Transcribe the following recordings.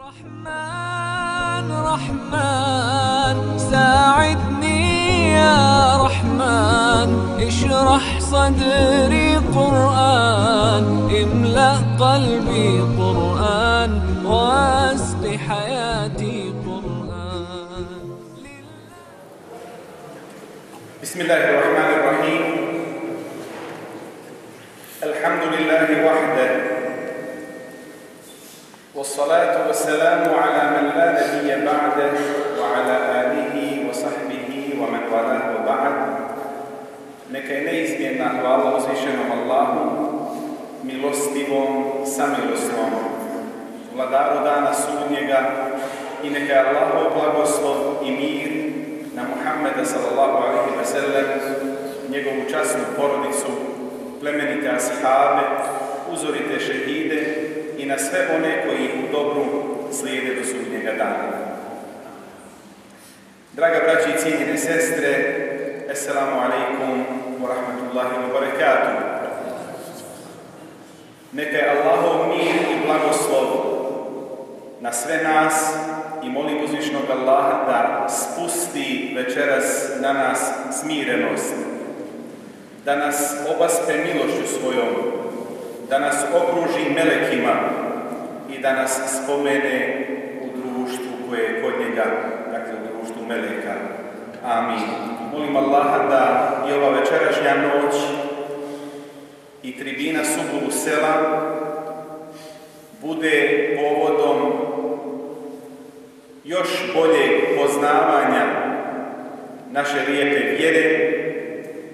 رحمن رحمن ساعدني يا رحمن. اشرح صدري قرآن املأ قلبي قرآن واسق حياتي قرآن. بسم الله الرحمن الرحيم. الحمد لله وحده والصلاة والسلام على من لا نبي بعده وعلى آله وصحبه ومن والاه وبعد Neka je neizmjerna hvala uzvišenom Allahu, milostivom, samilosnom, vladaru dana sudnjega i neka je Allahov blagoslov i mir na Muhammeda sallallahu alaihi wa sallam, njegovu časnu porodicu, plemenite ashabe, uzorite šehide i na sve one koji u dobru slijede do sudnjega dana. Draga braći i cijenjene sestre, Assalamu alaikum wa rahmatullahi wa barakatuh. Neka je Allahov mir i blagoslov na sve nas i molim uzvišnog Allaha da spusti večeras na nas smirenost, da nas obaspe milošću svojom, da nas okruži melekima i da nas spomene u društvu koje je kod njega, dakle u društvu meleka. Amin. Molim Allaha da i ova večerašnja noć i tribina Subulu sela bude povodom još boljeg poznavanja naše lijepe vjere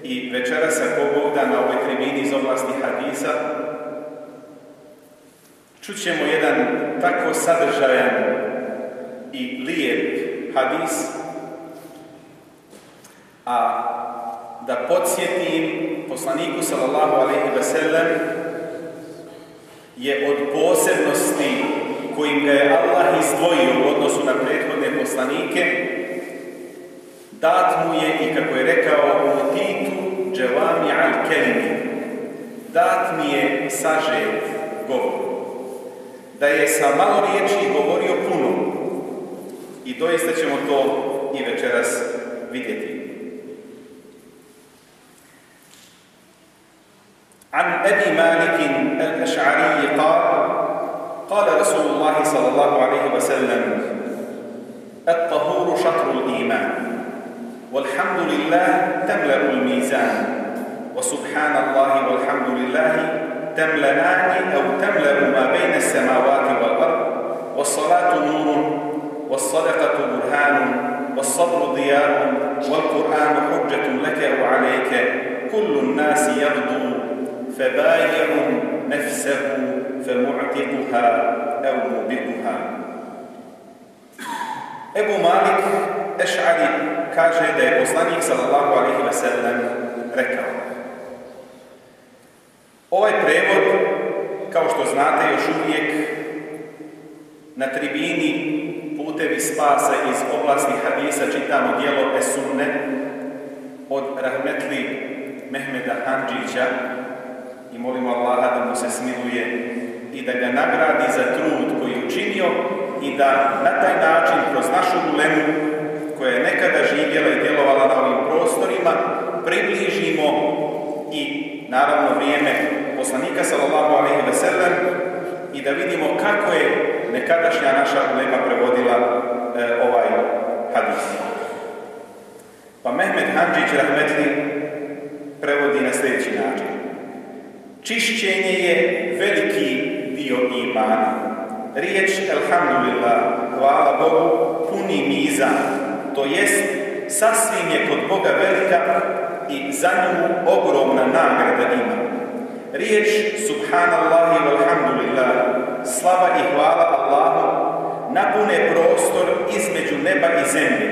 i večeras ako Bog da na ovoj tribini iz oblasti hadisa čućemo jedan tako sadržajan i lijep hadis a da podsjetim poslaniku sallallahu alaihi ve sellem je od posebnosti kojim ga je Allah izdvojio u odnosu na prethodne poslanike, dat mu je i kako je rekao u titu dželami al kelimi, dat mi je sažet govor. Da je sa malo riječi govorio puno i doista ćemo to i večeras vidjeti. عن أبي مالك الأشعري قال قال رسول الله صلى الله عليه وسلم الطهور شطر الإيمان والحمد لله تملأ الميزان وسبحان الله والحمد لله تملأان أو تملأ ما بين السماوات والأرض والصلاة نور والصدقة برهان والصبر ضياء والقرآن حجة لك أو عليك كل الناس يغدو فبايع نفسه فمعتقها أو موبقها Ebu Malik Eš'ari kaže da sallallahu alaihi wa sallam rekao Ovaj prevod, kao što znate, još uvijek na tribini putevi spasa iz oblasti hadisa čitamo dijelo Esunne od rahmetli Mehmeda Hanđića i molimo Allaha da mu se smiluje i da ga nagradi za trud koji je učinio i da na taj način kroz našu ulemu koja je nekada živjela i djelovala na ovim prostorima približimo i naravno vrijeme poslanika sallallahu alejhi ve sellem i da vidimo kako je nekadašnja naša ulema prevodila e, ovaj hadis. Pa Mehmed Hanđić rahmetli prevodi na sljedeći način. Čišćenje je veliki dio imana. Riječ Elhamdulillah, hvala Bogu, puni mizan, to jest sasvim je kod Boga velika i za nju ogromna nagrada ima. Riječ Subhanallahi walhamdulillah, slava i hvala Allahu, napune prostor između neba i zemlje,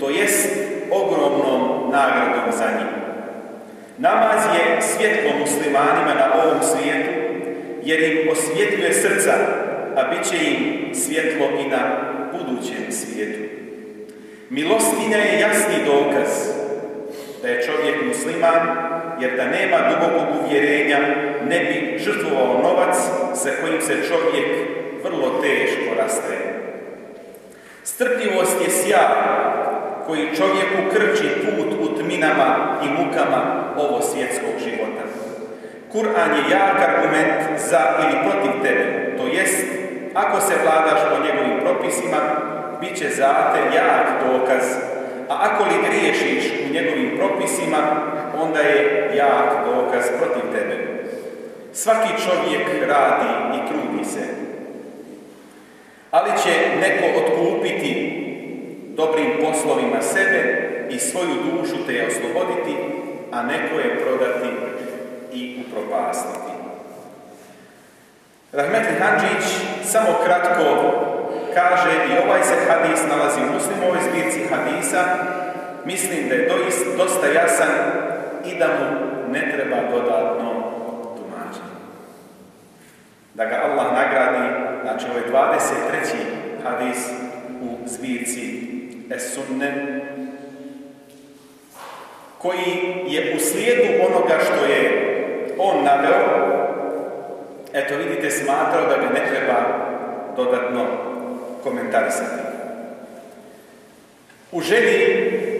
to jest ogromnom nagradom za njim. Namaz je svjetlo muslimanima na ovom svijetu, jer im osvjetljuje srca, a bit će im svjetlo i na budućem svijetu. Milostinja je jasni dokaz da je čovjek musliman, jer da nema dubokog uvjerenja ne bi žrtvovao novac sa kojim se čovjek vrlo teško rastaje. Strpljivost je sjaj koji čovjeku krči put u tminama i mukama ovo svjetskog života. Kur'an je jak argument za ili protiv tebe, to jest, ako se vladaš po njegovim propisima, bit će za te jak dokaz, a ako li griješiš njegovim propisima, onda je jak dokaz protiv tebe. Svaki čovjek radi i trudi se, ali će neko otkupiti dobrim poslovima sebe i svoju dušu te je osloboditi, a neko je prodati i upropastiti. Rahmetli Hanđić samo kratko kaže i ovaj se hadis nalazi u muslimovoj zbirci hadisa, mislim da je doist, dosta jasan i da mu ne treba dodatno tumačenje. Da ga Allah nagradi, znači ovaj 23. hadis u zbirci Es-Sunne, koji je u slijedu onoga što je on naveo, eto vidite, smatrao da ga ne treba dodatno komentarisati. U želji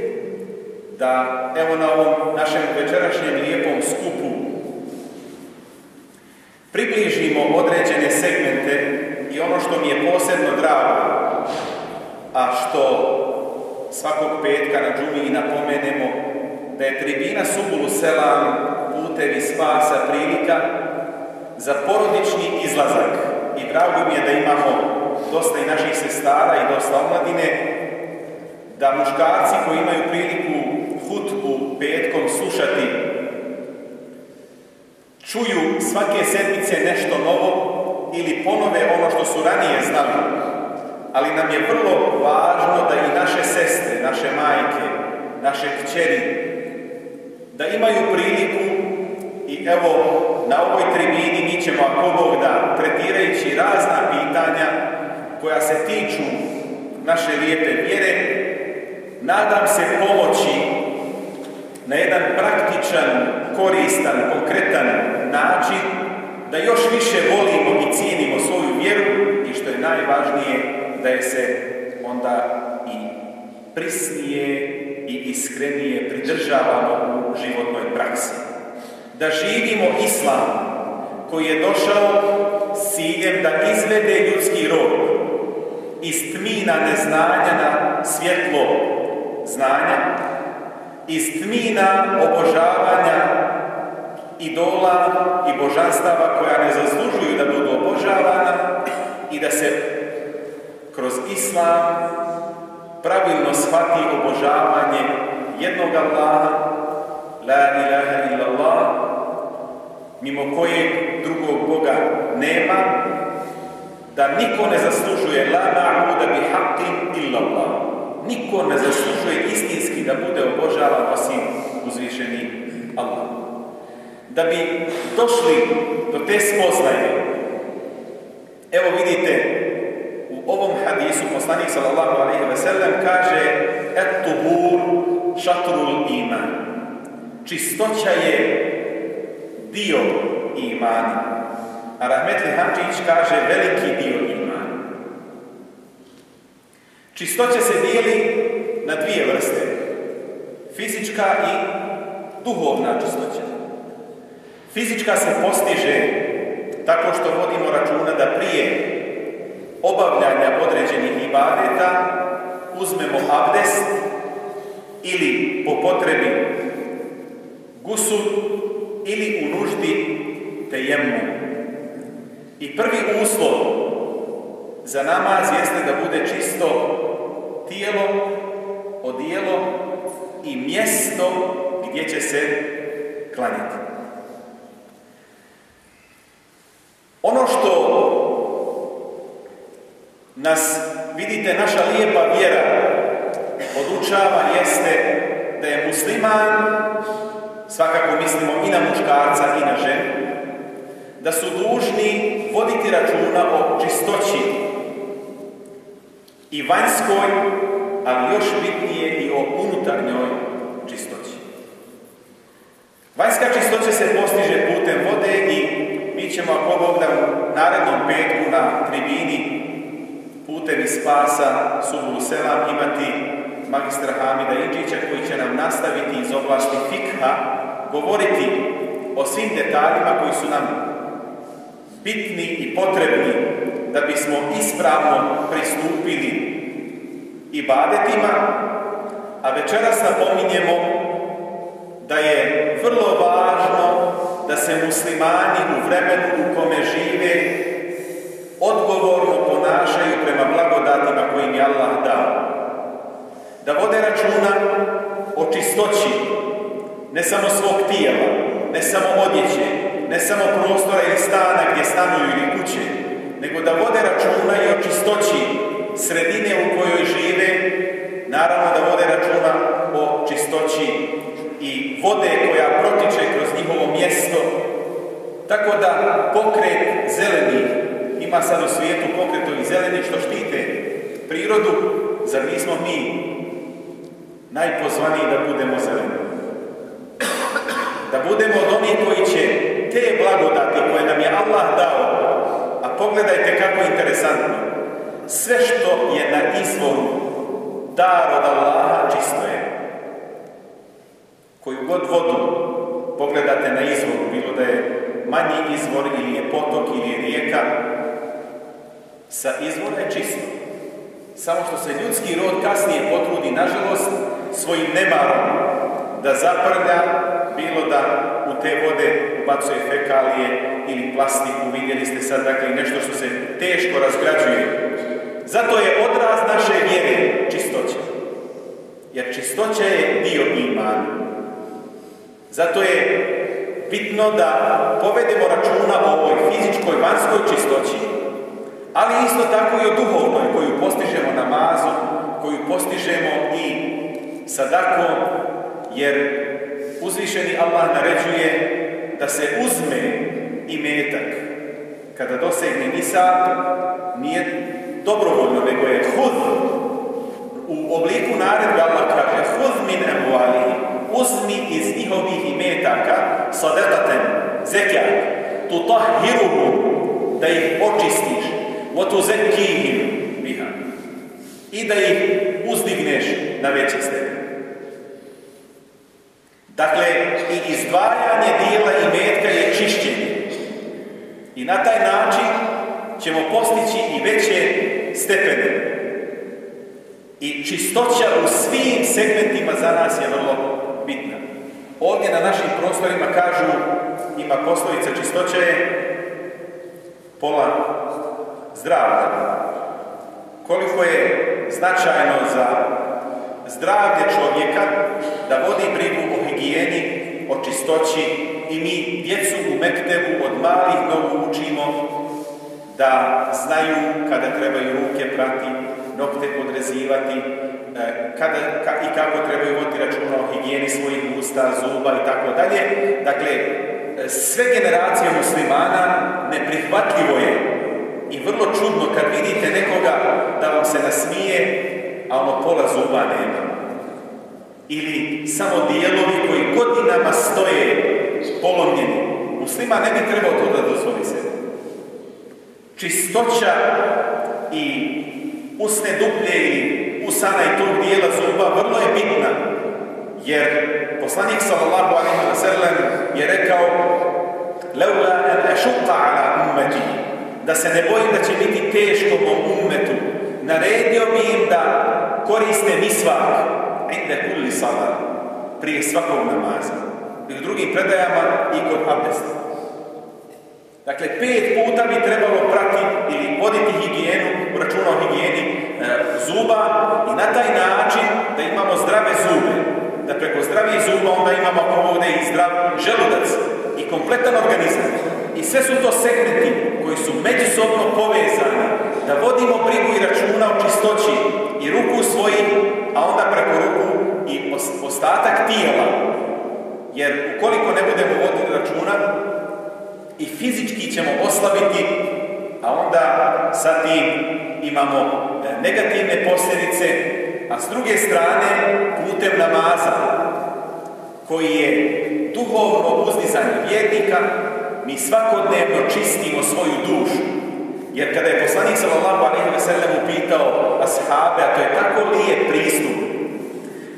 da, evo na ovom našem večerašnjem lijepom skupu, približimo određene segmente i ono što mi je posebno drago, a što svakog petka na džumiji napomenemo da je tribina Subulu Selam putevi spasa prilika za porodični izlazak. I drago mi je da imamo dosta i naših sestara i dosta omladine, da muškarci koji imaju priliku hutbu petkom slušati, čuju svake sedmice nešto novo ili ponove ono što su ranije znali. Ali nam je vrlo važno da i naše sestre, naše majke, naše kćeri, da imaju priliku i evo na ovoj tribini mi ćemo ako Bog da tretirajući razna pitanja koja se tiču naše lijepe vjere, nadam se pomoći na jedan praktičan, koristan, konkretan način da još više volimo i cijenimo svoju vjeru i što je najvažnije da je se onda i prisnije i iskrenije pridržavamo u životnoj praksi. Da živimo islam koji je došao s ciljem da izvede ljudski rod iz tmina neznanja na svjetlo znanja, iz tmina obožavanja idola i božanstava koja ne zaslužuju da budu obožavana i da se kroz islam pravilno shvati obožavanje jednog Allaha, la ilaha illallah, mimo kojeg drugog Boga nema, da niko ne zaslužuje la na'buda bi haqqin illallah. Niko ne zaslužuje istinski da bude obožavan osim uzvišeni Allah. Da bi došli do te spoznaje, evo vidite, ovom hadisu poslanik sallallahu alaihi ve sellem kaže et-tuhur šatrul iman. Čistoća je dio imana. A Rahmetli Hančić kaže veliki dio. Čistoća se dijeli na dvije vrste. Fizička i duhovna čistoća. Fizička se postiže tako što vodimo računa da prije obavljanja određenih ibadeta uzmemo abdest ili po potrebi gusul ili u nuždi tejemmu. I prvi uslov za namaz jeste da bude čisto tijelo, odijelo i mjesto gdje će se klanjati. Ono što nas, vidite, naša lijepa vjera podučava jeste da je musliman, svakako mislimo i na muškarca i na ženu, da su dužni voditi računa o čistoći i vanjskoj, ali još bitnije i o unutarnjoj čistoći. Vanjska čistoća se postiže putem vode i mi ćemo, ako Bog da u narednom petku na tribini putevi spasa Subulu Selam imati magistra Hamida Inđića koji će nam nastaviti iz oblasti fikha govoriti o svim detaljima koji su nam bitni i potrebni da bismo ispravno pristupili i badetima, a večeras napominjemo da je vrlo važno da se muslimani u vremenu u kome žive odgovorno ponašaju prema blagodatima kojim je Allah dao. Da vode računa o čistoći, ne samo svog tijela, ne samo odjeće, ne samo prostora ili stana gdje stanuju ili kuće, nego da vode računa i o čistoći sredine u kojoj žive, naravno da vode računa o čistoći i vode koja protiče kroz njihovo mjesto, tako da pokret zeleni, ima sad u svijetu pokretovi zeleni što štite prirodu, zar nismo mi najpozvaniji da budemo zeleni? Da budemo od onih koji će te blagodati koje nam je Allah dao, a pogledajte kako interesantno, sve što je na izvoru dar od Allaha čisto je. Koju god vodu pogledate na izvoru, bilo da je manji izvor ili je potok ili je rijeka, sa izvora je čisto. Samo što se ljudski rod kasnije potrudi, nažalost, svojim nemarom da zaprlja, bilo da u te vode ubacuje fekalije ili plastiku, vidjeli ste sad, dakle, nešto što se teško razgrađuje. Zato je odraz naše vjere čistoća. Jer čistoća je dio imana. Zato je bitno da povedemo računa o ovoj fizičkoj, vanjskoj čistoći, ali isto tako i o duhovnoj koju postižemo namazom, koju postižemo i sadakom, jer uzvišeni Allah naređuje da se uzme i metak kada dosegne nisa, nije dobrovoljno, nego je hud u obliku naredbe Allah kaže hud min emualihim uzmi iz njihovih imetaka sadaqatan zekat tutahhiruhum da ih očistiš. Wa tuzakkihim biha. I da ih uzdigneš na veći stepen Dakle, i izdvajanje dijela i metka je čišćenje. I na taj način ćemo postići i veće stepene. I čistoća u svim segmentima za nas je vrlo bitna. Ovdje na našim prostorima kažu, ima poslovica čistoća je pola zdravlja. Koliko je značajno za zdravlje čovjeka da vodi brigu o higijeni, o čistoći i mi djecu u Mektebu od malih nogu učimo da znaju kada trebaju ruke prati, nokte podrezivati, kada, ka, i kako trebaju voditi računa o higijeni svojih usta, zuba i tako dalje. Dakle, sve generacije muslimana neprihvatljivo je i vrlo čudno kad vidite nekoga da vam se nasmije, a ono pola zuba nema. Ili samo dijelovi koji godinama stoje polomljeni. Muslima ne bi trebao to da dozvoli se. Čistoća i usne duplje i usana i tog dijela zuba vrlo je bitna. Jer poslanik sallallahu alaihi wa sallam je rekao Leula an ala da se ne bojim da će biti teško mom ummetu naredio bi im da koriste misvak inde kulli salat prije svakog namaza i u drugim predajama i kod abdesta. Dakle, pet puta bi trebalo prati ili voditi higijenu, računa o higijeni e, zuba i na taj način da imamo zdrave zube. Da preko zdravih zuba onda imamo ovdje i zdrav želudac i kompletan organizam. I sve su to segmenti koji su međusobno povezani da vodimo brigu i računa o čistoći i ruku svojih, a onda preko ruku i ostatak tijela. Jer ukoliko ne budemo voditi računa, i fizički ćemo oslabiti, a onda sa tim imamo negativne posljedice, a s druge strane putem namaza, koji je duhovno uzdizanje vjernika, mi svakodnevno čistimo svoju dušu. Jer kada je poslanik sallallahu alaihi wa sallam upitao ashabe, a to je tako lijep pristup,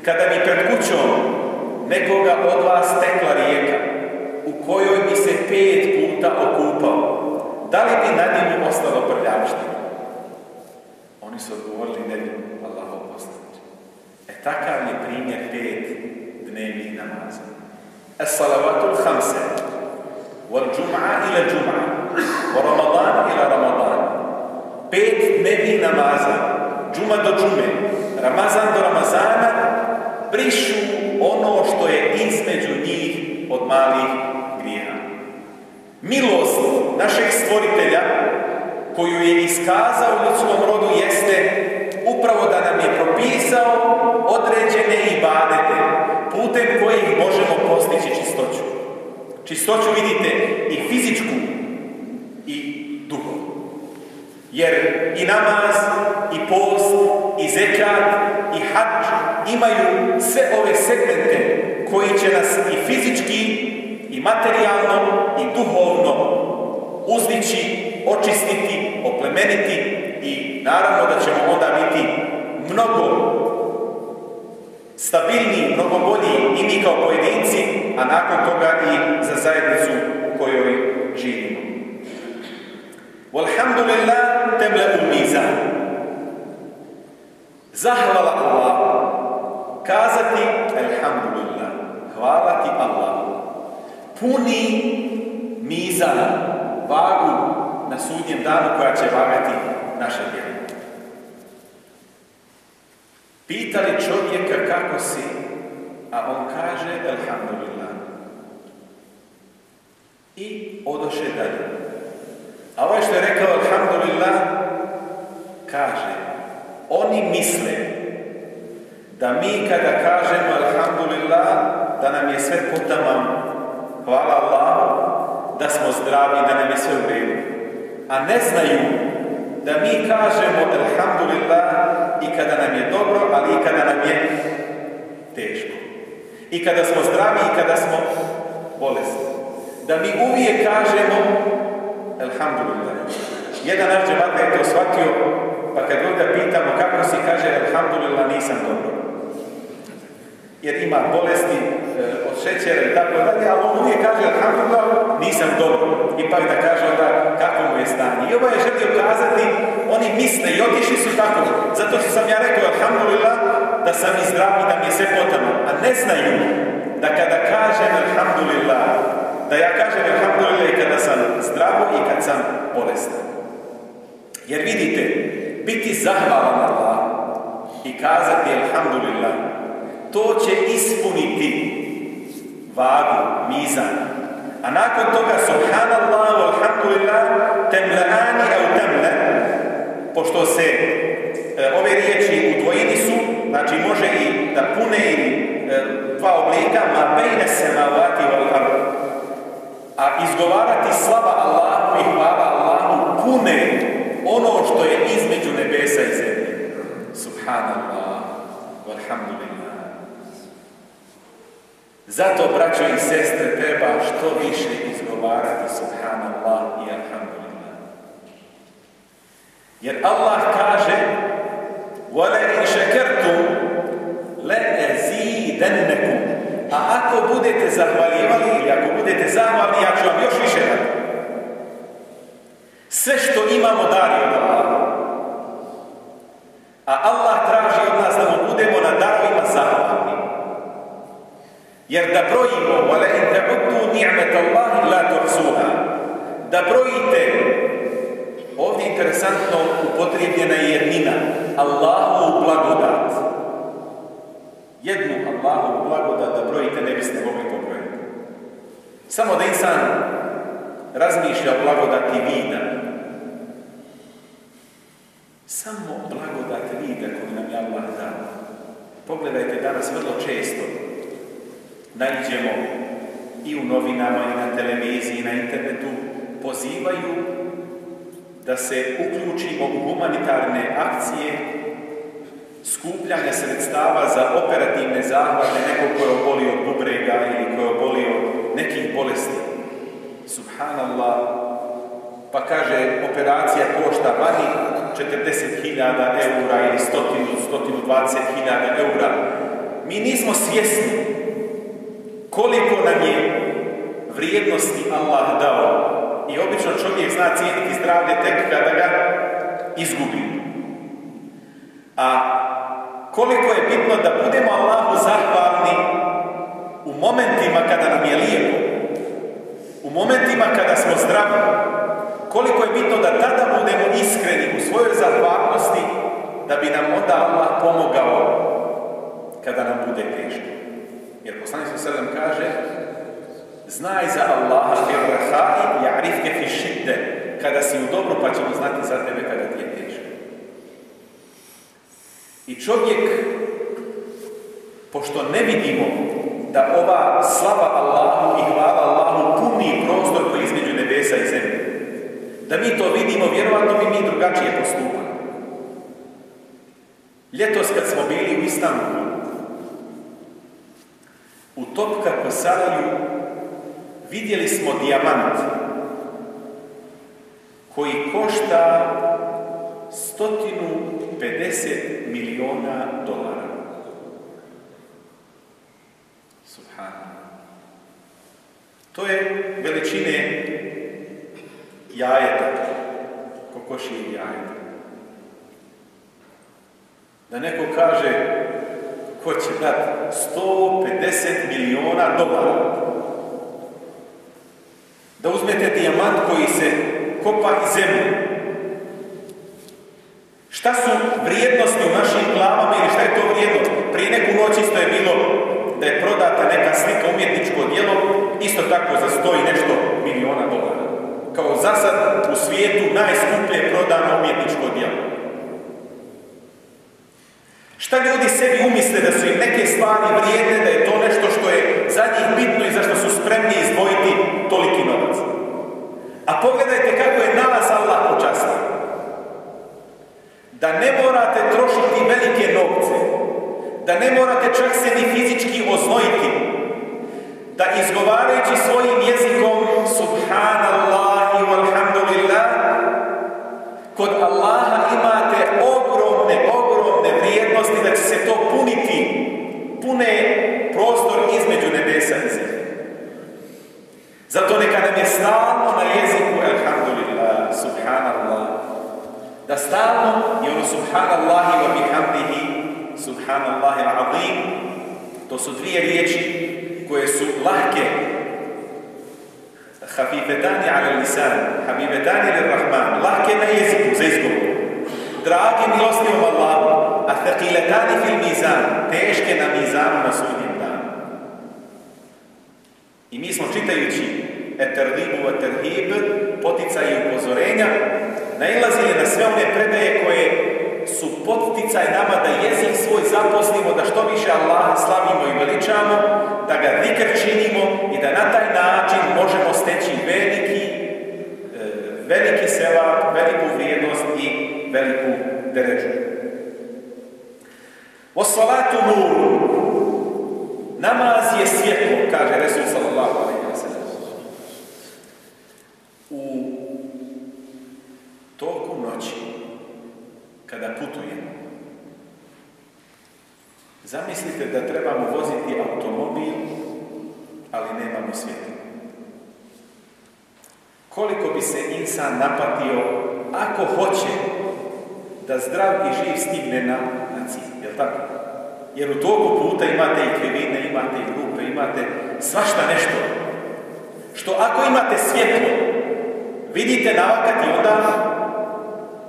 kada mi pred kućom nekoga od vas tekla rijeka, kojoj bi se pet puta okupao, da li bi na njemu ostalo prljavština? Oni su odgovorili, ne bi Allah poslanič. E takav je primjer pet dnevnih namaza. Es-salavatul hamse, wal džum'a ila džum'a, wa ramadan ila ramadan. Pet dnevnih namaza, džuma do džume, ramazan do ramazana, brišu ono što je između njih od malih. Milost našeg stvoritelja koju je iskazao u ljudskom rodu jeste upravo da nam je propisao određene ibadete putem kojih možemo postići čistoću. Čistoću vidite i fizičku i duhovnu. Jer i namaz, i post, i zekat, i hađ imaju sve ove segmente koji će nas i fizički, i materijalno, i duhovno uzdići, očistiti, oplemeniti i naravno da ćemo onda biti mnogo stabilniji, mnogo bolji i mi kao pojedinci, a nakon toga i za zajednicu u kojoj živimo. Walhamdulillah temle mizan. Zahvala Allah. Kazati Alhamdulillah. Hvala ti Allah. Puni mizan, vagu na sudnjem danu koja će vagati naše djelo. Pitali čovjeka kako si, a on kaže Alhamdulillah. I odoše dalje. A ovaj što je rekao Alhamdulillah, kaže, oni misle da mi kada kažemo Alhamdulillah, da nam je sve potamam, hvala Allahu, da smo zdravi, da nam je sve u redu. A ne znaju da mi kažemo Alhamdulillah i kada nam je dobro, ali i kada nam je teško. I kada smo zdravi i kada smo bolesni. Da mi uvijek kažemo Alhamdulillah. Jedan arđevat je to shvatio, pa kad ga pitamo kako si, kaže Alhamdulillah nisam dobro. Jer ima bolesti e, od šećera i tako dalje, ali on uvijek kaže Alhamdulillah nisam dobro. Ipak da kaže onda kako mu je stanje. I ovo je želio kazati, oni misle i otišli su tako. Zato što sam ja rekao Alhamdulillah da sam i zdrav i da mi je sve potrebno. A ne znaju da kada kažem Alhamdulillah, da ja kažem Alhamdulillah i kada sam zdravo i kad sam bolestan. Jer vidite, biti zahvalan Allah i kazati Alhamdulillah, to će ispuniti vagu, mizan. A nakon toga Subhanallah, Alhamdulillah, temleani au temle, pošto se e, ove riječi u dvojini su, znači može i da pune ili e, dva oblika, ma bejne se mavati wal A izgovarati slava Allahu i hvala Allahu pune ono što je između nebesa i zemlje. Subhanallah, walhamdulillah. Zato, braćo i sestre, treba što više izgovarati Subhanallah i Alhamdulillah. Jer Allah kaže وَلَئِنْ شَكَرْتُمْ لَأَزِيدَنَّكُمْ A ako budete zahvaljivali ili ako budete zahvalni, ja ću vam još više dati. Sve što imamo dari od Allaha. A Allah brojimo wala in ta'uddu ni'mat Allahi la tuhsuha da brojite ovdje interesantno upotrijebljena je jednina Allahu blagodat. Jednu Allahu blagodat da brojite ne biste mogli pobrojiti. Samo da insan razmišlja o blagodati vida. Samo blagodat vida koju nam je Allah dao. Pogledajte danas vrlo često naiđemo i u novinama i na televiziji i na internetu pozivaju da se uključimo u humanitarne akcije skupljanja sredstava za operativne zahvate nekog koji je obolio od bubrega ili koji je obolio nekih bolesti. Subhanallah. pa kaže operacija košta vani 40.000 eura ili 100, 120.000 eura. Mi nismo svjesni koliko nam je vrijednosti Allah dao. I obično čovjek zna cijeniti zdravlje tek kada ga izgubi. A koliko je bitno da budemo Allahu zahvalni u momentima kada nam je lijepo, u momentima kada smo zdravi, koliko je bitno da tada budemo iskreni u svojoj zahvalnosti, da bi nam onda Allah pomogao kada nam bude teško. Jer poslanik se sedam kaže Znaj za Allaha fil rahai ja'rifke fi šidde. Kada si u dobro, pa ćemo znati za tebe kada ti je teško. I čovjek, pošto ne vidimo da ova slava Allahu i hvala Allahu puni prostor koji između nebesa i zemlje, da mi to vidimo, vjerovatno bi mi drugačije postupali. Ljetos kad smo bili u Istanbulu, u Topka Kosaraju vidjeli smo dijamant koji košta 150 miliona dolara. Subhanallah. To je veličine jajeta, kokošije jajeta. Da neko kaže ko će dati 150 miliona dolara. Da uzmete dijamant koji se kopa iz zemlje. Šta su vrijednosti u našim glavama ili šta je to vrijednost? Prije neku noć isto je bilo da je prodata neka slika umjetničko djelo, isto tako za sto i nešto miliona dolara. Kao za sad u svijetu najskuplje prodano umjetničko djelo. Šta ljudi sebi umisle da su im neke stvari vrijedne, da je to nešto što je za njih bitno i za što su spremni izdvojiti toliki novac. A pogledajte kako je nas Allah počastio. Da ne morate trošiti velike novce, da ne morate čak se ni fizički oznojiti, da izgovarajući svojim jezikom subhanallahi walhamdulillah kod Allaha imate ogromne, će se to puniti, pune prostor između nebesa i zemlje. Zato neka nam je stalno na jeziku alhamdulillah, subhanallah. Da stalno je ono subhanallahi wa bihamdihi, subhanallahi al-azim, to su dvije riječi koje su lahke hafifetani ala lisan, habibetani li rahman, lahke na jeziku za izgovor. Drage milostivom Allahu, a thaqiletani fil mizan, teške na mizanu na sudnjem danu. I mi smo čitajući eterlibu wa terhib, i upozorenja, nailazili na sve one predaje koje su poticaj nama da jezik svoj zaposlimo, da što više Allaha slavimo i veličamo, da ga zikr činimo i da na taj način možemo steći veliki, e, veliki sela, veliku vrijednost i veliku deređu. O salatu nuru. Namaz je svjetlo, kaže Resul sallallahu alaihi wa sallam. U toku noći, kada putujemo, zamislite da trebamo voziti automobil, ali nemamo svjetlo. Koliko bi se insan napatio ako hoće da zdrav i živ stigne na, tako? Jer u toku puta imate i krivine, imate i rupe, imate svašta nešto. Što ako imate svjetlo, vidite navakati, onda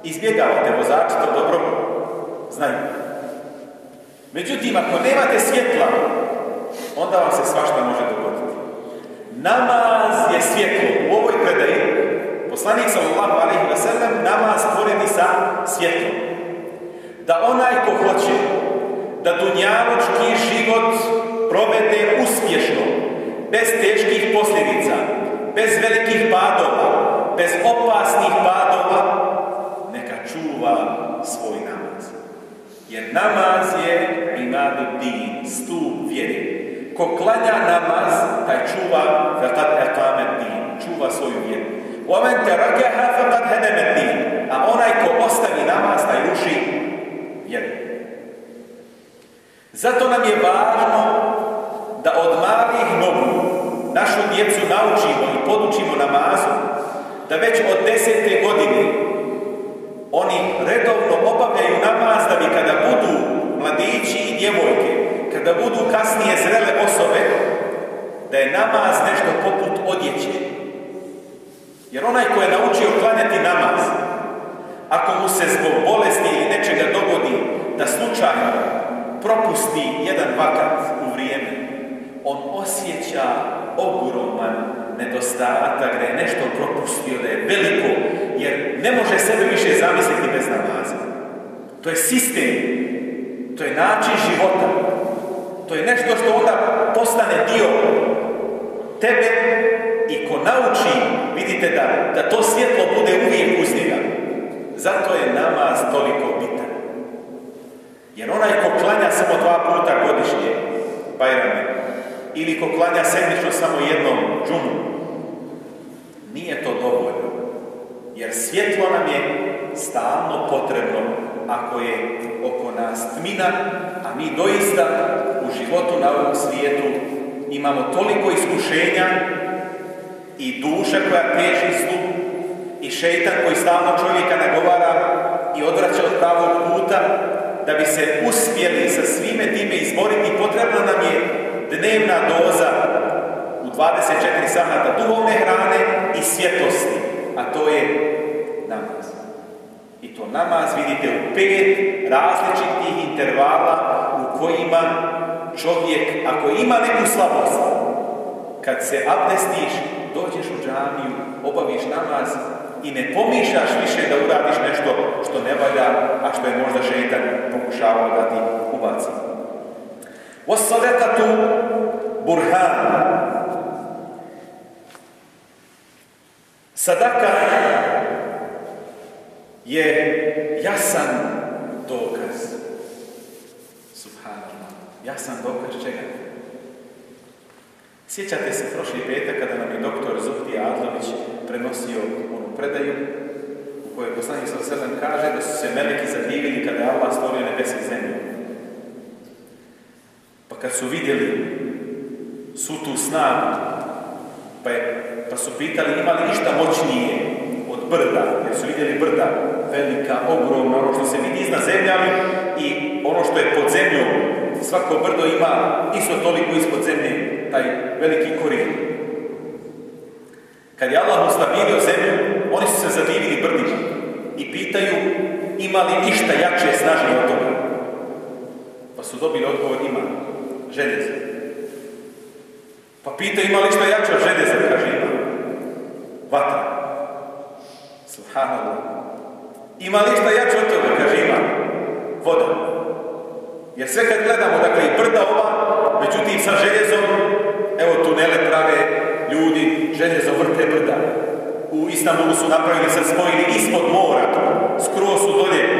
izbjegavate vozači, to dobro znaju. Međutim, ako nemate svjetla, onda vam se svašta može dogoditi. Namaz je svjetlo. U ovoj predaji poslanik sallallahu alejhi ve sellem namaz poredi sa svjetlom. Da onaj ko hoće da dunjalučki život provede uspješno, bez teških posljedica, bez velikih padova, bez opasnih padova, neka čuva svoj namaz. Jer namaz je imadu din, stup vjeri. Ko klanja namaz, taj čuva fakat etamet din, čuva svoju vjeru. Omen te rakeha fakat hedemet din, a onaj ko ostavi namaz, taj ruši vjeru. Zato nam je važno da od malih nogu našu djecu naučimo i podučimo namazu, da već od desete godine oni redovno obavljaju namaz da bi kada budu mladići i djevojke, kada budu kasnije zrele osobe, da je namaz nešto poput odjeće. Jer onaj ko je naučio klanjati namaz, ako mu se zbog bolesti ili nečega dogodi da slučajno propusti jedan vakat u vrijeme, on osjeća ogroman nedostatak, da je nešto propustio, da je veliko, jer ne može sebe više zamisliti bez namaza. To je sistem, to je način života, to je nešto što onda postane dio tebe i ko nauči, vidite da, da to svjetlo bude uvijek uz njega. Zato je namaz toliko bitan. Jer onaj ko klanja samo dva puta godišnje, Bajrame, ili ko klanja sedmično samo jednom džunu, nije to dovoljno. Jer svjetlo nam je stalno potrebno ako je oko nas tmina, a mi doista u životu na ovom svijetu imamo toliko iskušenja i duša koja teži zlu i šeitan koji stalno čovjeka nagovara i odvraća od pravog puta da bi se uspjeli sa svime time izboriti potrebna nam je dnevna doza u 24 sata duhovne hrane i svjetlosti, a to je namaz. I to namaz vidite u pet različitih intervala u kojima čovjek, ako ima neku slabost, kad se abdestiš, dođeš u džamiju, obaviš namaz i ne pomišljaš više da uradiš nešto što ne valja, a što je možda šeitan pokušavao da ti ubaci. tu burhan. Sadaka je jasan dokaz. Subhanallah. Jasan dokaz čega? Sjećate se prošli petak kada nam je doktor Zuhti Adlović prenosio predaju u kojoj poslanik sa sedam kaže da su se meleki zadivili kada je Allah stvorio nebes i zemlju. Pa kad su vidjeli su tu snagu, pa, pa su pitali ima li ništa moćnije od brda, jer su vidjeli brda, velika, ogromna, ono što se vidi iznad zemljama i ono što je pod zemljom, svako brdo ima isto toliko ispod zemlje, taj veliki korijen. Kad je Allah ustabilio zemlju, oni su se zadivili brdima i pitaju ima li ništa jače, snažnije od toga. Pa su dobili odgovor ima, željezo. Pa pitaju ima li ništa jače od željeza, kaže ima. Vatra. Subhanallah. Ima li ništa jače od toga, kaže ima. Voda. Jer sve kad gledamo, dakle i brda ova, međutim sa željezom, evo tunele prave ljudi, željezo vrte brda. U Istanbulu su napravili, sad spojili ispod mora, skroz su dolje e,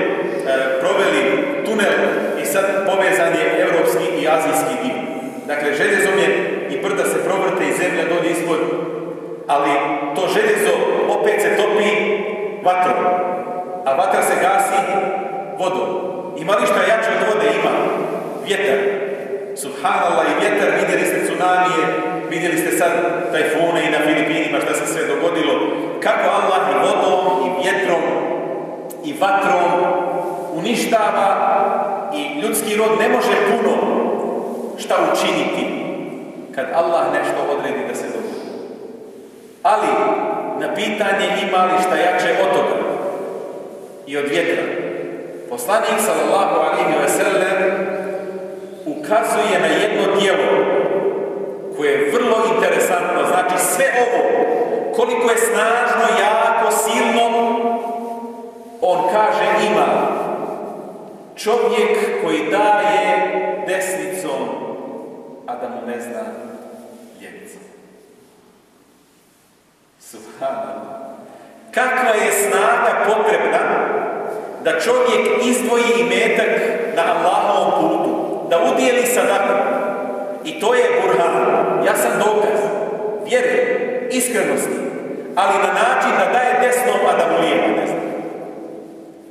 proveli tunel i sad povezan je evropski i azijski dio. Dakle, željezom je i brda se provrte i zemlja dolje ispod, ali to željezo opet se topi vatrom, a vatra se gasi vodom. Ima li što jače od vode? Ima. Vjetar. Subhanallah i vjetar, vidjeli ste tsunamije, vidjeli ste sad tajfune i na Filipinima šta se sve dogodilo. Kako Allah i vodom i vjetrom i vatrom uništava i ljudski rod ne može puno šta učiniti kad Allah nešto odredi da se dogodi. Ali na pitanje ima li šta jače od toga i od vjetra. Poslanik sallallahu alaihi ve sellem ukazuje na jedno djelo koje je vrlo interesantno. Znači sve ovo, koliko je snažno, jako, silno, on kaže ima čovjek koji daje desnicom, a da mu ne zna ljevicom. Subhanallah. Kakva je snaga potrebna da čovjek izdvoji imetak na Allahovom putu, da udijeli sadaku. I to je burhan, jasan dokaz, vjere, iskrenosti. ali na način da daje desnom, a da mu lijeva ne zna.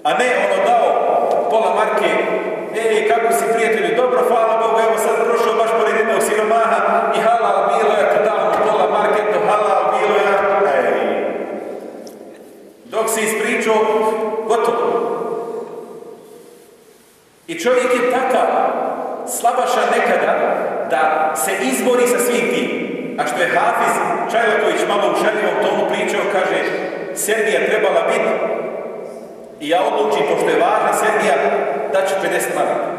A ne ono dao pola marke, ej, kako si prijatelju, dobro, hvala Bogu, evo sad prošao baš pored jednog siromaha i halal bilo je, kad dao pola marke, to halal bilo je, ej. Dok si ispričao, gotovo. I čovjek je takav, slabaša nekada, da se izbori sa svim tim. A što je Hafiz Čajleković malo u šaljivom tomu pričao, kaže, Serbija trebala biti i ja odlučim, pošto je važna Serbija, da ću 50 maraka.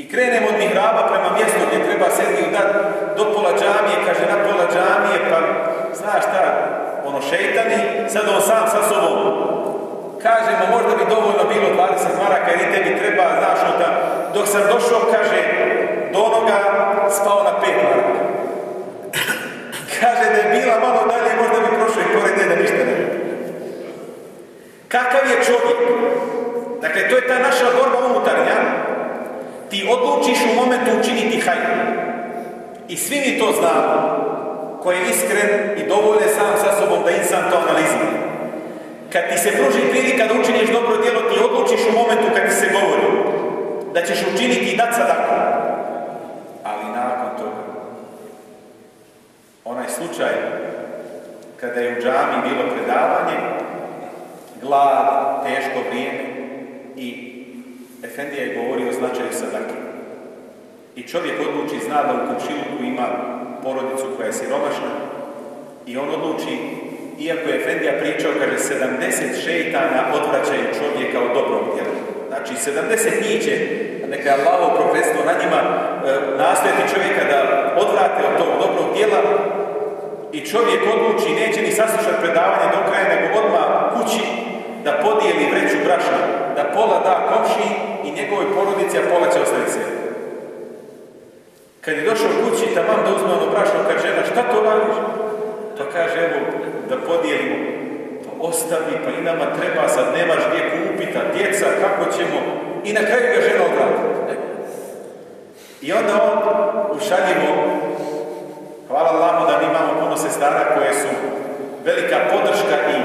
I krenem od mihraba prema mjestu gdje treba Serbiju dati do pola džamije, kaže na pola džamije, pa znaš šta, ono šeitani, sad on sam sa sobom. Kažemo, možda bi dovoljno bilo 20 maraka jer i tebi treba, znaš, ono dok sam došao, kaže, do onoga spao na 5 maraka. Kaže da je bila malo dalje, možda bi prošao i pored da ništa ne Kakav je čovjek? Dakle, to je ta naša borba unutarnja. Ti odlučiš u momentu učiniti hajde. I svi mi to znamo. Ko je iskren i dovolje sam sa sobom da insan to analizira. Kad ti se pruži prilika da učiniš dobro djelo, ti odlučiš u momentu kad ti se govori da ćeš učiniti i dat sadaku. Ali nakon toga, onaj slučaj kada je u džami bilo predavanje, glad, teško vrijeme i Efendija je govorio o značaju sadake. I čovjek odluči, zna da u komšiluku ima porodicu koja je siromašna i on odluči, iako je Efendija pričao, kaže, 70 šeitana odvraćaju čovjeka od dobrog djela. Znači, 70 njih neka je Allahovo prokretstvo na njima, e, nastojati čovjeka da odvrate od tog dobrog djela i čovjek odluči, neće ni saslušati predavanje do kraja, nego odmah kući da podijeli vreću brašna, da pola da komši i njegovoj porodici, a pola će ostaviti se. Kad je došao kući, tamam da uzme ono brašno, kaže žena, šta to radiš? Pa kaže, evo, da podijelimo. Pa ostavi, pa i nama treba, sad nemaš gdje kupiti, a djeca, kako ćemo? I na kraju ga žena odradi. I onda on ušaljivo, hvala Allahu da imamo puno sestara koje su velika podrška i e,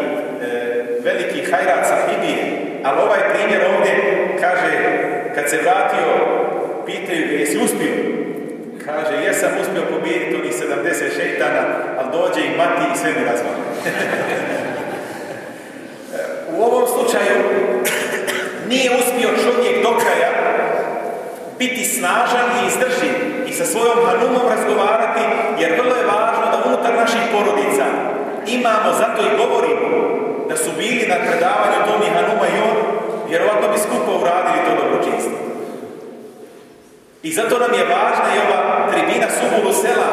veliki hajrat sahibije, ali ovaj primjer ovdje kaže, kad se vratio, pitaju ga, jesi uspio? Kaže, jesam uspio pobijediti onih 70 šeitana, ali dođe i mati i sve mi razvali. U ovom slučaju nije uspio čovjek do kraja biti snažan i izdrživ i sa svojom hanumom razgovarati, jer vrlo je važno da unutar naših porodica imamo, zato i govorimo, da su bili na predavanju Tomi Hanuma i on, vjerovatno bi skupo uradili to dobročinstvo. I zato nam je važna i ova tribina Subulu Sela,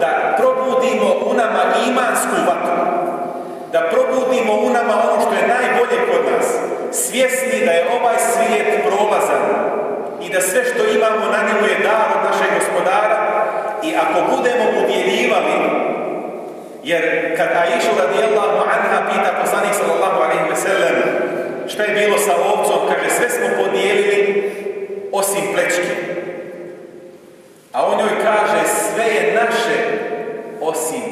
da probudimo u nama imansku vatru, da probudimo u nama ono što je najbolje kod nas, svjesni da je ovaj svijet prolazan i da sve što imamo na njemu je dar od našeg gospodara i ako budemo udjeljivali jer kad Aisha radijallahu anha pita poslanik sallallahu alaihi ve sellem šta je bilo sa ovcom, kaže sve smo podijelili osim plečke. A on joj kaže sve je naše osim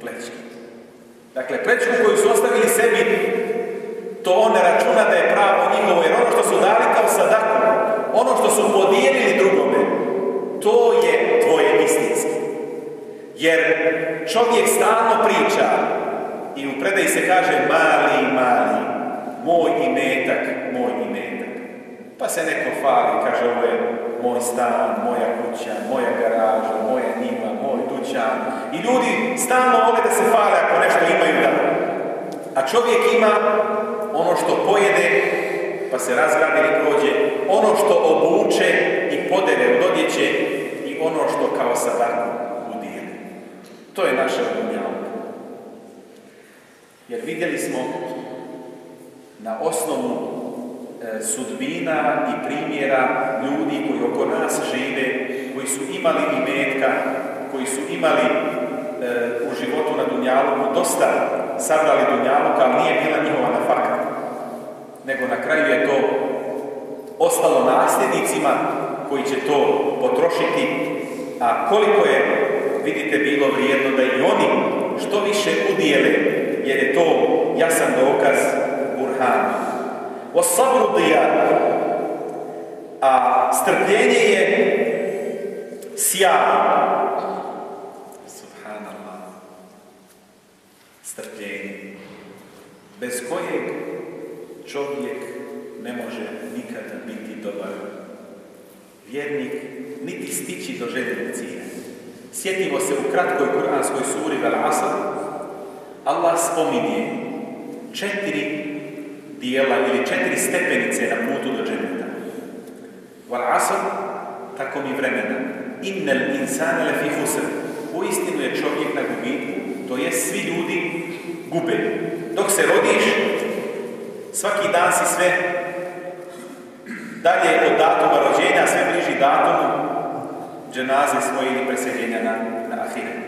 plečke. Dakle, plečku koju su ostavili sebi, to on ne računa da je pravo njihovo, jer ono što su dali kao sadaku, ono što su podijelili drugome, to je tvoje istinski. Jer čovjek stalno priča i u predaji se kaže mali, mali, moj imetak, moj imetak. Pa se neko fali, kaže ovo je moj stan, moja kuća, moja garaža, moja njiva, moj dućan. I ljudi stalno vole da se fale ako nešto imaju da. A čovjek ima ono što pojede, pa se razgradi i prođe, ono što obuče i podere od odjeće i ono što kao sadaku udijeli. To je naša dunjavka. Jer vidjeli smo na osnovu sudbina i primjera ljudi koji oko nas žive, koji su imali imetka, koji su imali e, u životu na Dunjaluku dosta sabrali Dunjaluka, ali nije bila njihova nafaka. Nego na kraju je to ostalo nasljednicima koji će to potrošiti, a koliko je, vidite, bilo vrijedno da i oni što više udijele, jer je to jasan dokaz burhan. O sabru a strpljenje je sjaj. Subhanallah. Strpljenje. Bez kojeg čovjek ne može nikada biti dobar vjernik, niti stići do željenog cilja. Sjetimo se u kratkoj kuranskoj suri Vel Asr, Allah spominje četiri dijela ili četiri stepenice na putu do dženeta. Vel Asr, tako mi vremena. Innel insane lefi husr. U istinu je čovjek na gubitku, to je svi ljudi gube. Dok se rodiš, svaki dan si sve dalje od datuma rođenja, sve bliži datumu dženaze svoje ili preseljenja na, na ahiret.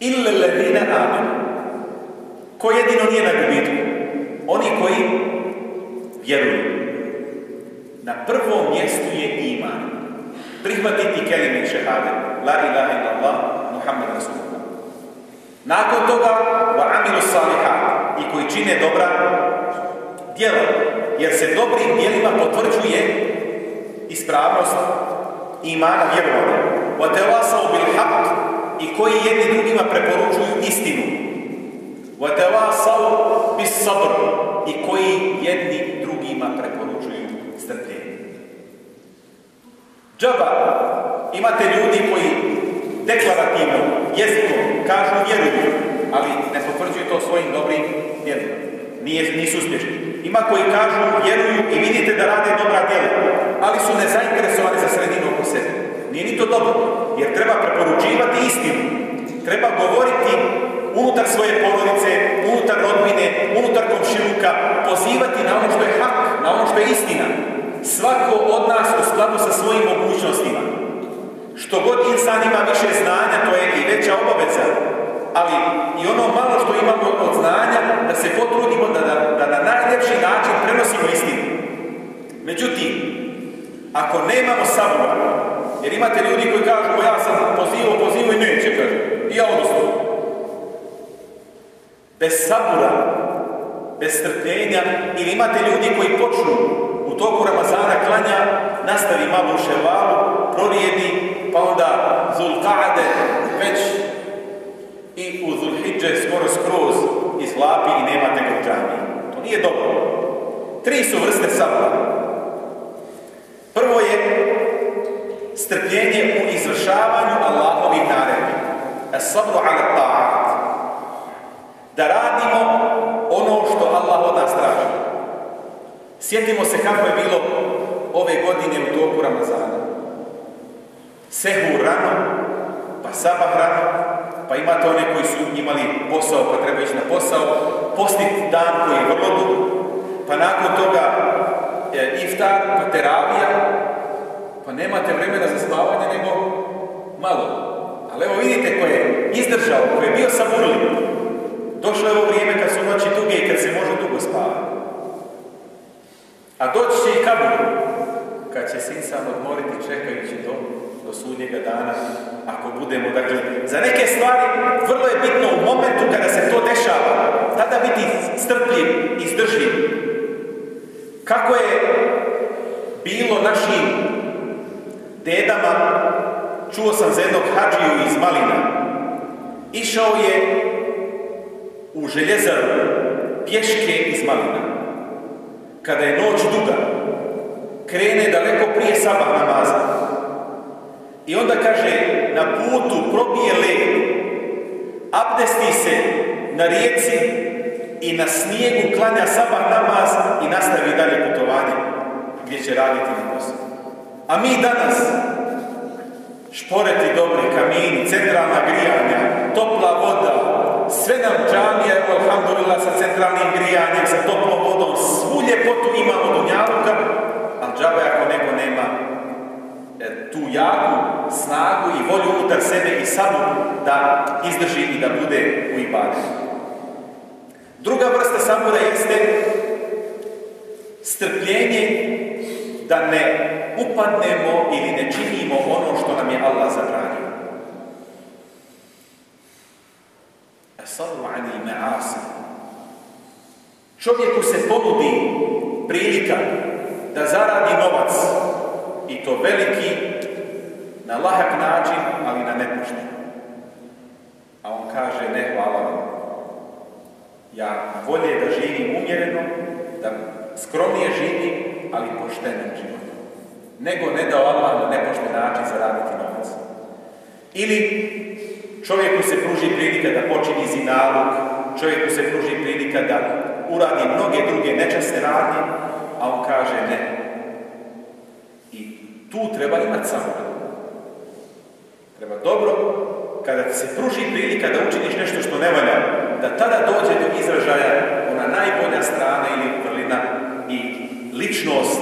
Ille ledina amen. Ko jedino nije na gubitku? Oni koji vjeruju. Na prvom mjestu je iman. Prihvatiti kelime šehade. La ilaha illallah, Muhammed Rasulullah. Nakon toga, wa amilu saliha, I koji čine dobra djela. Jer se dobrim djelima potvrđuje ispravnost imana vjerovanja. Wa tevasau bil haq. I koji jedni drugima preporučuju istinu. وَتَوَاسَوْ بِالصَّبْرِ i koji jedni drugima preporučuju strpljenje. Džaba, imate ljudi koji deklarativno, jezikom, kažu vjeruju, ali ne potvrđuju to svojim dobrim djelima. Nije, nisu uspješni. Ima koji kažu, vjeruju i vidite da rade dobra djela, ali su nezainteresovani za sredinu oko sebe. Nije ni to dobro, jer treba preporučivati istinu. Treba govoriti unutar svoje porodice, unutar rodbine, unutar komšiluka, pozivati na ono što je hak, na ono što je istina. Svako od nas u skladu sa svojim mogućnostima. Što god insan ima više znanja, to je i veća obaveza. Ali i ono malo što imamo od znanja, da se potrudimo da, da, da na najljepši način prenosimo istinu. Međutim, ako nemamo sabora, jer imate ljudi koji kažu, ja sam pozivao, pozivao i neće, kaže. I ja odnosno. Bez sabora, bez strpljenja, ili imate ljudi koji počnu u toku Ramazana klanja, nastavi malo u ševalu, prorijedi, pa onda Zulkade već i u Zulhidže skoro skroz izlapi i nemate ga To nije dobro. Tri su vrste sabora. Prvo je strpljenje u izvršavanju Allahovih naredbi. Es-sabru ala ta'at. Da radimo ono što Allah od nas traži. Sjetimo se kako je bilo ove godine u toku Ramazana. Sehu rano, pa sabah rano, pa imate one koji su imali posao pa treba ići na posao, postiti dan koji je vrlo dug, pa nakon toga e, iftar, pa teravija, pa nemate vremena za spavanje nego malo. Ali evo vidite ko je izdržao, ko je bio saburli. Došlo je ovo vrijeme kad su noći duge i kad se može dugo spavati. A doći će i kabur, kad će sin sam odmoriti čekajući do, do sudnjega dana, ako budemo, dakle, za neke stvari vrlo je bitno u momentu kada se to dešava, tada biti strpljiv, izdrživ. Kako je bilo našim dedama, čuo sam za jednog hađiju iz Malina, išao je u željezaru pješke iz Malina. Kada je noć duga, krene daleko prije sabah namaza. I onda kaže, na putu probije led, abdesti se na rijeci i na snijegu klanja sabah namaz i nastavi dalje putovanje gdje će raditi na poslu. A mi danas, šporeti dobri kamini, centralna grijanja, topla voda, sve nam džamije, alhamdulillah, sa centralnim grijanjem, sa toplom vodom, svu ljepotu imamo do njavuka, ali džabe ako neko nema e, tu jaku snagu i volju unutar sebe i samo da izdrži i da bude u ibadu. Druga vrsta sabura jeste strpljenje da ne upadnemo ili ne činimo ono što nam je Allah zabranio. Salu ani me'asa. Čovjeku se ponudi prilika da zaradi novac i to veliki na lahak način, ali na nepošten. A on kaže, ne, hvala vam. Ja volje da živim umjereno, da skromnije živim, ali poštenim životom. Nego ne da Allah na nepošten način zaraditi novac. Ili čovjeku se pruži prilika da počini zinalog, čovjeku se pruži prilika da uradi mnoge druge nečasne radnje, a on kaže ne. I tu treba imati samo. Treba dobro, kada ti se pruži prilika da učiniš nešto što ne valja, da tada dođe do izražaja ona najbolja strana ili vrlina i ličnost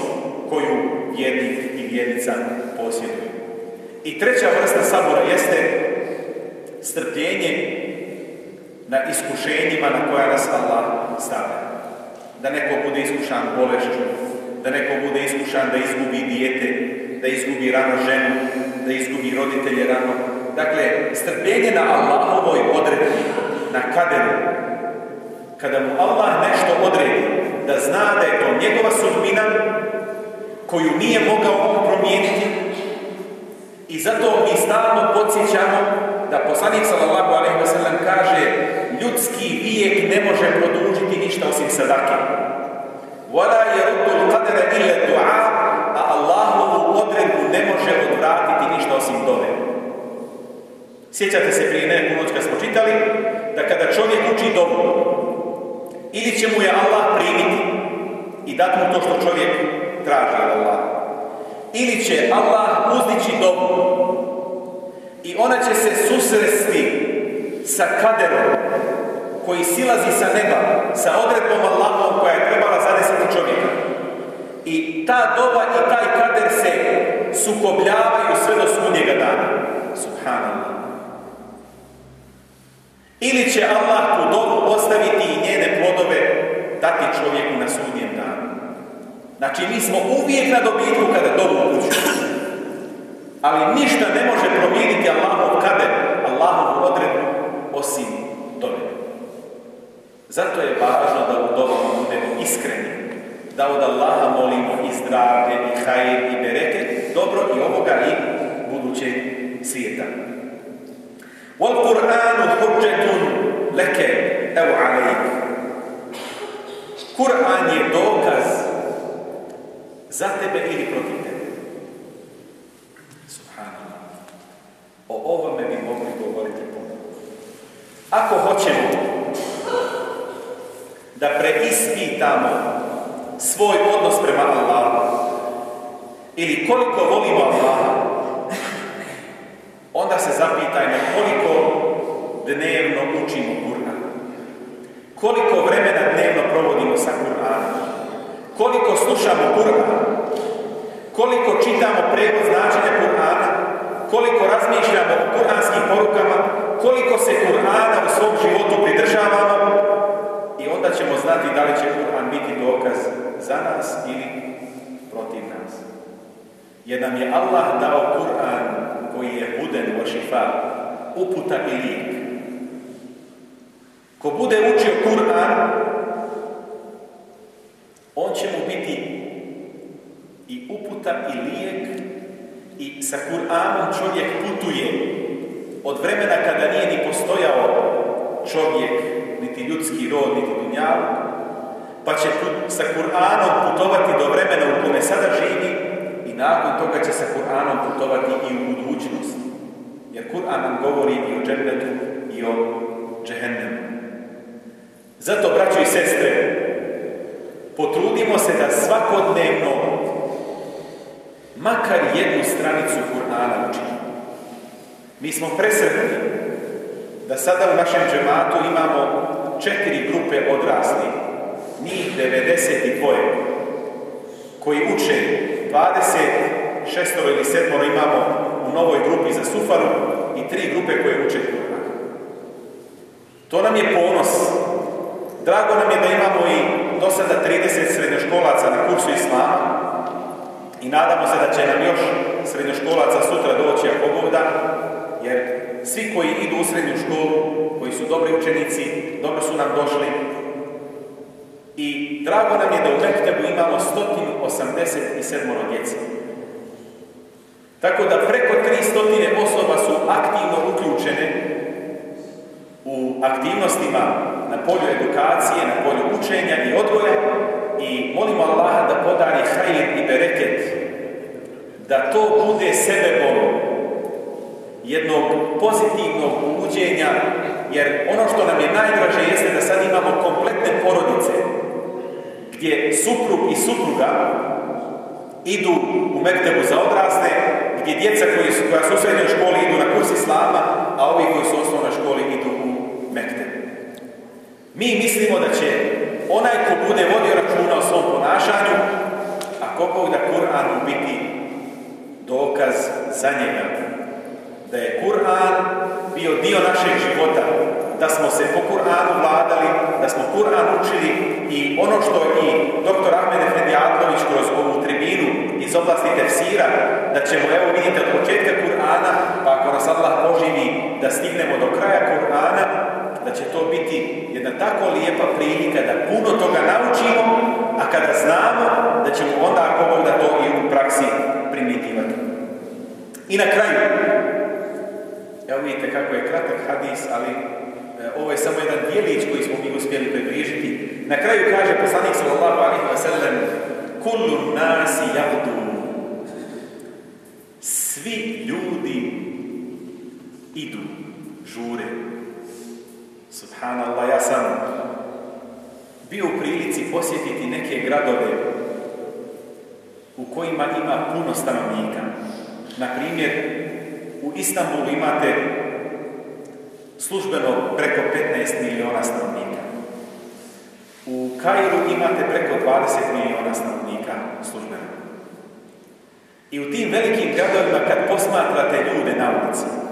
koju vjernik i vjernica posjeduju. I treća vrsta sabora jeste strpljenje na iskušenjima na koja nas Allah stavlja. Da neko bude iskušan bolešću, da neko bude iskušan da izgubi dijete, da izgubi rano ženu, da izgubi roditelje rano. Dakle, strpljenje na Allahovoj odredbi, na kaderu. Kada mu Allah nešto odredi, da zna da je to njegova sudbina, koju nije mogao promijeniti, i zato mi stalno podsjećamo da poslanik sallallahu alejhi ve sellem kaže ljudski vijek ne može produžiti ništa osim sadake. Wala yaruddu al-qadra illa du'a, a Allahovu odredbu ne može odvratiti ništa osim dove. Sjećate se prije neku noć kad smo čitali da kada čovjek uči dovu, ili će mu je Allah primiti i dati mu to što čovjek traži od Allah. Ili će Allah uzdići dobu i ona će se susresti sa kaderom koji silazi sa neba, sa odredbom Allahom koja je trebala zadesiti čovjeka. I ta doba i taj kader se sukobljavaju sve do sudnjega dana. Subhanallah. Ili će Allah tu dobu ostaviti i njene plodove dati čovjeku na sudnjem danu. Znači, mi smo uvijek na dobitku kada dobu upućujemo. Ali ništa ne može promijeniti Allahov kader, Allahov odredbu, osim dobe. Zato je važno da u dobama budemo iskreni, da od Allaha molimo i zdravlje, i hajir, i bereke, dobro i ovoga i budućeg svijeta. وَالْقُرْآنُ حُجَّةٌ لَكَ اَوْ عَلَيْكَ Kur'an je dokaz za tebe ili protiv O ovome bi mogli govoriti puno. Ako hoćemo da preispitamo svoj odnos prema Allahu ili koliko volimo Allaha, onda se zapitajmo koliko dnevno učimo Kur'an. Koliko vremena dnevno provodimo sa Kur'anom. Koliko slušamo Kur'an. Koliko čitamo prevod značenja Kur'ana. Koliko razmišljamo o kur'anskim porukama. Koliko se Kur'ana u svom životu pridržavamo. I onda ćemo znati da li će Kur'an biti dokaz za nas ili protiv nas. Jer nam je Allah dao Kur'an koji je huden o šifa, uputa i lijek. Ko bude učio Kur'an, on će mu biti i uputa i lijek i sa Kur'anom čovjek putuje od vremena kada nije ni postojao čovjek, niti ljudski rod, niti dunjavu, pa će sa Kur'anom putovati do vremena u kome sada živi i nakon toga će sa Kur'anom putovati i u budućnost. Jer Kur'an nam govori i o džennetu i o džehennemu. Zato, braćo i sestre, potrudimo se da svakodnevno makar jednu stranicu Kur'ana učimo. Mi smo presretni da sada u našem džematu imamo četiri grupe odrasli, njih 92 koji uče 26 ili 7 imamo u novoj grupi za Sufaru i tri grupe koje uče Kur'an. To nam je ponos. Drago nam je da imamo i do sada 30 srednjoškolaca na kursu Islama i nadamo se da će nam još srednjoškolaca sutra doći ako Bog jer svi koji idu u srednju školu, koji su dobri učenici, dobro su nam došli. I drago nam je da u Mektebu imamo 187 djece. Tako da preko 300 osoba su aktivno uključene u aktivnostima na polju edukacije, na polju učenja i odgoja i molimo Allaha da podari hajir i bereket, da to bude sebebom jednog pozitivnog uđenja, jer ono što nam je najdraže jeste da sad imamo kompletne porodice, gdje suprug i supruga idu u mektebu za odrasle, gdje djeca koji su, koja su u srednjoj školi idu na kurs islama, a ovi koji su u osnovnoj školi idu u mektebu. Mi mislimo da će onaj ko bude vodio računa o svom ponašanju, a koliko da Kur'an biti dokaz za njega. Da je Kur'an bio dio našeg života, da smo se po Kur'anu vladali, da smo Kur'an učili i ono što i dr. Ahmed Efendi kroz ovu tribinu iz oblasti tefsira, da ćemo evo vidjeti od početka Kur'ana, pa ako nas Allah poživi da stignemo do kraja Kur'ana, da će to biti jedna tako lijepa prilika da puno toga naučimo, a kada znamo da ćemo onda ako Bog da to i u praksi primitivati. I na kraju, evo vidite kako je kratak hadis, ali e, ovo je samo jedan dijelić koji smo mi uspjeli približiti. Na kraju kaže poslanik sallallahu alaihi wa sallam Kullu nasi jahdu Svi ljudi idu, žure, Subhanallah, ja sam bio u prilici posjetiti neke gradove u kojima ima puno stanovnika. Na primjer, u Istanbulu imate službeno preko 15 miliona stanovnika. U Kairu imate preko 20 miliona stanovnika službeno. I u tim velikim gradovima kad posmatrate ljude na ulici,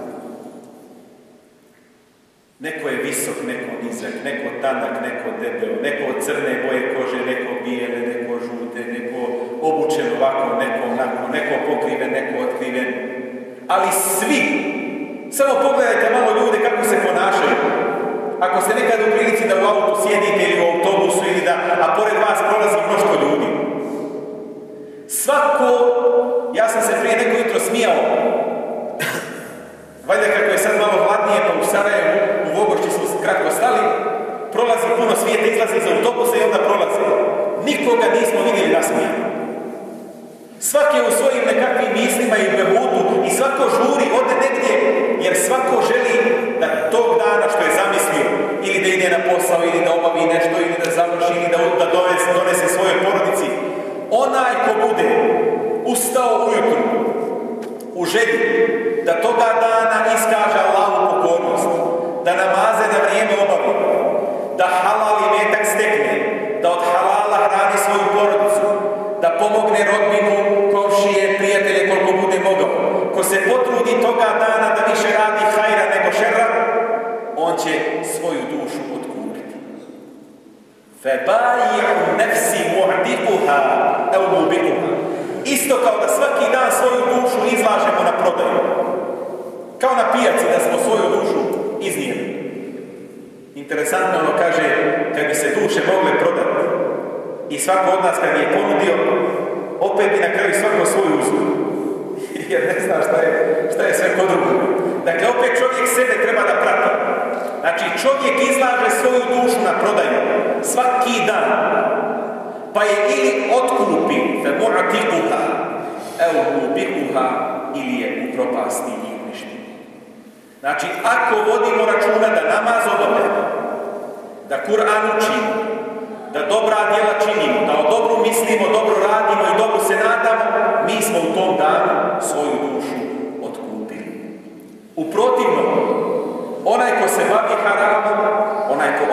Neko je visok, neko nizak, neko tanak, neko debel, neko crne boje kože, neko bijele, neko žute, neko obučen ovako, neko onako, neko pokriven, neko otkriven. Ali svi, samo pogledajte malo ljude kako se ponašaju. Ako ste nekad u prilici da u autu sjedite ili u autobusu ili da, a pored vas prolazi mnoštvo ljudi. Svako, ja sam se prije neko jutro smijao, valjda kako je sad malo hladnije pa u Sarajevu, Bogošći su kratko stali, prolazi puno svijeta, izlazi iz autobusa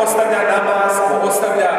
ostavlja namaz, ko ostavlja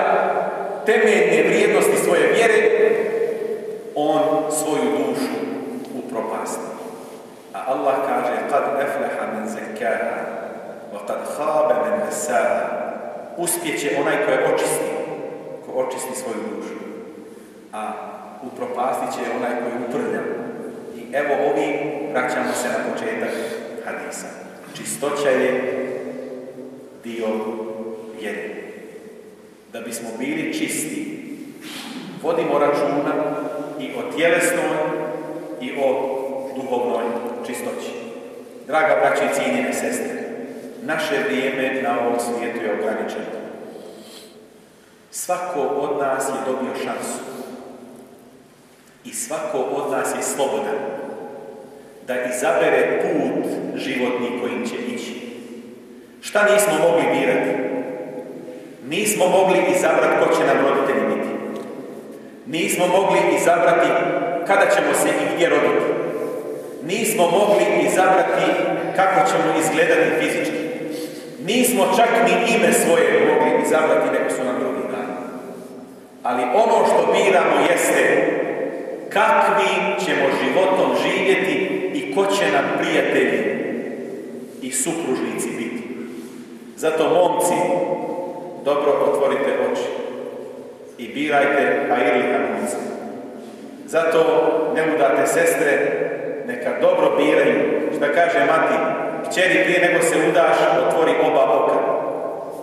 mati, kćeri prije nego se udaš, otvori oba oka.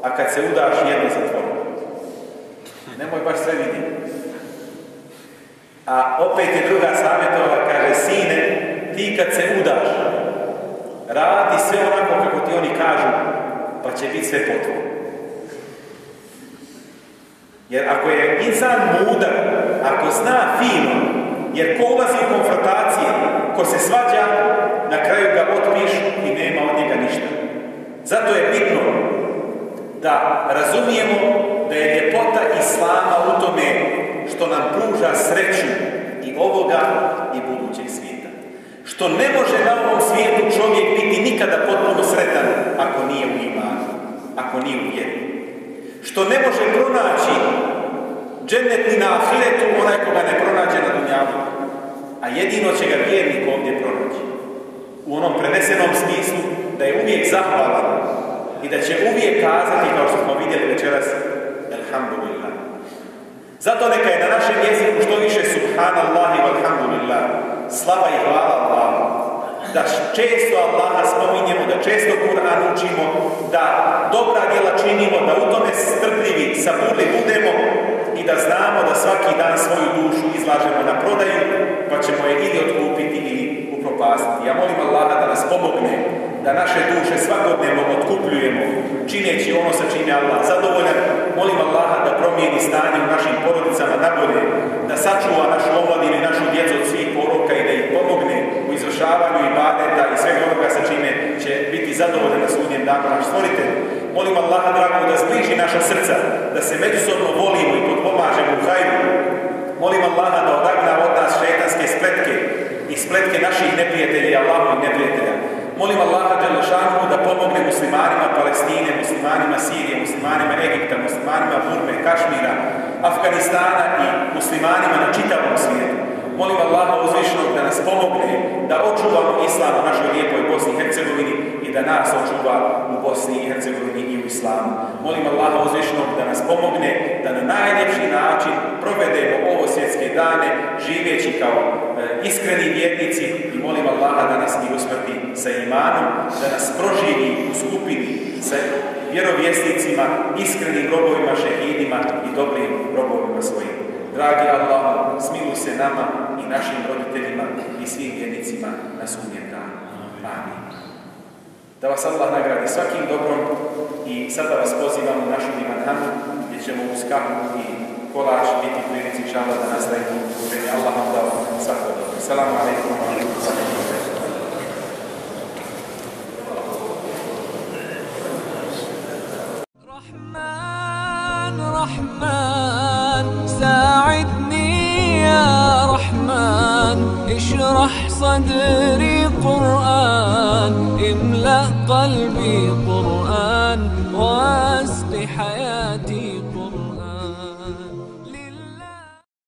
A kad se udaš, jedno zatvori. Nemoj baš sve vidjeti. A opet je druga savjetova, kaže, sine, ti kad se udaš, radi sve onako kako ti oni kažu, pa će biti sve potvo. Jer ako je insan mudar, ako zna fino, jer ko ulazi u konfrontacije, ko se svađa, ga otpišu i nema od njega ništa. Zato je bitno da razumijemo da je ljepota Islama u tome što nam pruža sreću i ovoga i budućeg svijeta. Što ne može na ovom svijetu čovjek biti nikada potpuno sretan ako nije u imanu, ako nije u vjeri. Što ne može pronaći džennet ni na ahiretu onaj koga ne pronađe na dunjavu. A jedino će ga vjernik ovdje pronaći. U onom prenesenom smislu da je uvijek zahvalan i da će uvijek kazati, kao što smo vidjeli večeras, Alhamdulillah. Zato neka je na našem jeziku što više subhanallahi walhamdulillah. Slava i hvala Allah. Da često Allaha spominjemo, da često Kur'an učimo, da dobra djela činimo, da u tome strpljivi, saburli budemo i da znamo da svaki dan svoju dušu izlažemo na prodaju, pa ćemo je ili otkupiti ili upropastiti. Ja molim Allaha da nas pomogne da naše duše svakodnevno otkupljujemo, čineći ono sa čime Allah zadovoljan. Molim Allaha da promijeni stanje u našim porodicama nabolje, da sačuva našu omladinu i našu djecu od svih poroka i da ih pomogne u izvršavanju i badeta i svega onoga sa čime će biti zadovoljan na sudnjem danu naš stvoritelj. Molim Allaha drago da zbliži naša srca, da se međusobno volimo i potpomažemo u hajru. Molim Allaha da odagna od nas šetanske spletke i spletke naših neprijatelja i Allahovih neprijatelja. Molim Allaha Đelešanu da pomogne muslimanima Palestine, muslimanima Sirije, muslimanima Egipta, muslimanima Burme, Kašmira, Afganistana i muslimanima na čitavom svijetu. Molim Allaha uzvišenog da nas pomogne da očuvamo islam u našoj lijepoj Bosni i Hercegovini i da nas očuva u Bosni i Hercegovini i u islamu. Molim Allaha uzvišenog da nas pomogne da na najljepši način provedemo ovo svjetske dane živeći kao iskreni vjernici i molim Allaha da nas i usmrti sa imanom, da nas proživi u skupini sa vjerovjesnicima, iskrenim robovima, šehidima i dobrim robovima svojim. Dragi Allah, smiluj se nama i našim roditeljima i svim vjernicima na sudnjem danu. Amin. Da vas Allah nagradi svakim dobrom i sada vas pozivam u našu dimanhanu gdje ćemo uz i kolač biti prilici šala da nastavimo učenje. Allah vam dao السلام عليكم ورحمة الله رحمن رحمن ساعدني يا رحمن. اشرح صدري